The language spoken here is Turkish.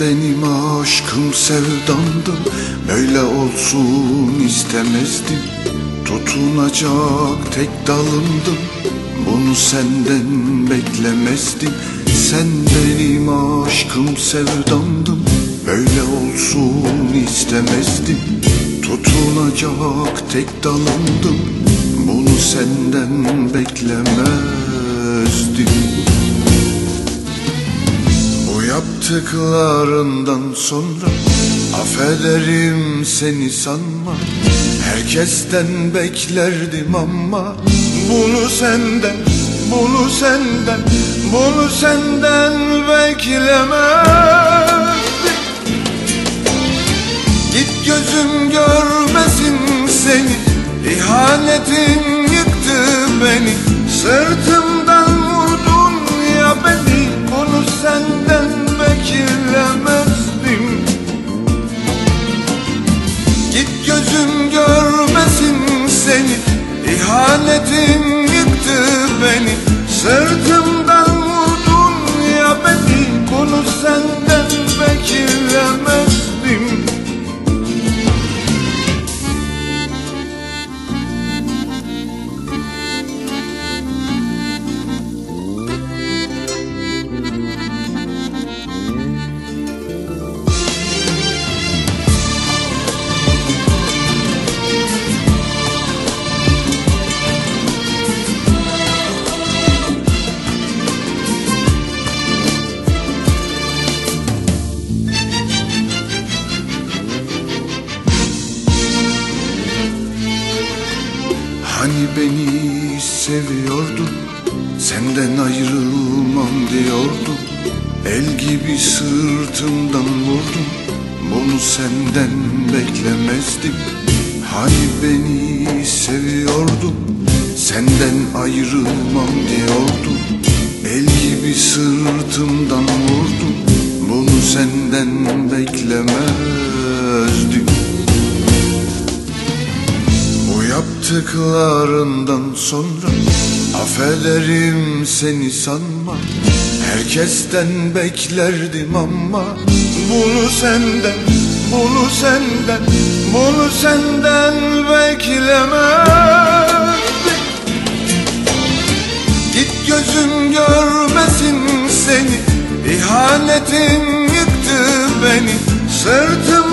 benim aşkım sevdandın Böyle olsun istemezdim. Tutunacak tek dalındım Bunu senden beklemezdim. Sen benim aşkım sevdamdın Böyle olsun istemezdim. Tutunacak tek dalındım Bunu senden beklemezdim yaptıklarından sonra Affederim seni sanma. Herkesten beklerdim ama Bunu senden, bunu senden Bunu senden beklemezdim. Git gözüm görmesin seni İhanetin beni seviyordun Senden ayrılmam diyordun El gibi sırtımdan vurdun Bunu senden beklemezdim. Hani beni seviyordun Senden ayrılmam diyordun El gibi sırtımdan vurdun Bunu senden beklemezdim yaptıklarından sonra Affederim seni sanma. Herkesten beklerdim ama Bunu senden, bunu senden Bunu senden beklemezdim. Git gözüm görmesin seni İhanetin yıktı beni Sırtımdan